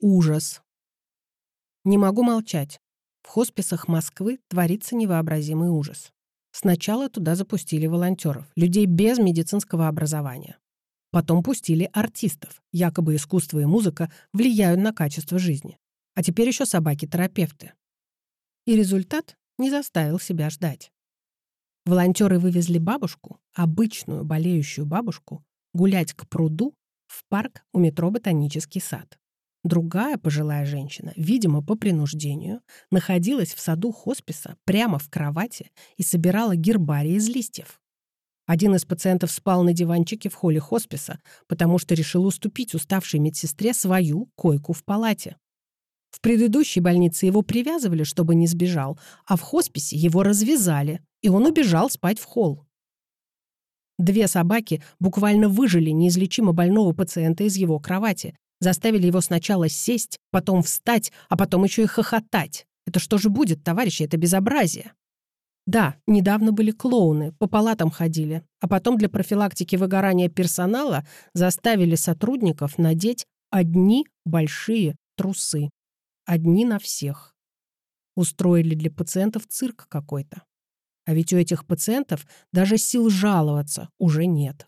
Ужас. Не могу молчать. В хосписах Москвы творится невообразимый ужас. Сначала туда запустили волонтеров, людей без медицинского образования. Потом пустили артистов. Якобы искусство и музыка влияют на качество жизни. А теперь еще собаки-терапевты. И результат не заставил себя ждать. Волонтеры вывезли бабушку, обычную болеющую бабушку, гулять к пруду в парк у метро «Ботанический сад». Другая пожилая женщина, видимо, по принуждению, находилась в саду хосписа прямо в кровати и собирала гербарий из листьев. Один из пациентов спал на диванчике в холле хосписа, потому что решил уступить уставшей медсестре свою койку в палате. В предыдущей больнице его привязывали, чтобы не сбежал, а в хосписе его развязали, и он убежал спать в холл. Две собаки буквально выжили неизлечимо больного пациента из его кровати, заставили его сначала сесть, потом встать, а потом еще и хохотать. Это что же будет, товарищи, это безобразие. Да, недавно были клоуны, по палатам ходили, а потом для профилактики выгорания персонала заставили сотрудников надеть одни большие трусы. Одни на всех. Устроили для пациентов цирк какой-то. А ведь у этих пациентов даже сил жаловаться уже нет.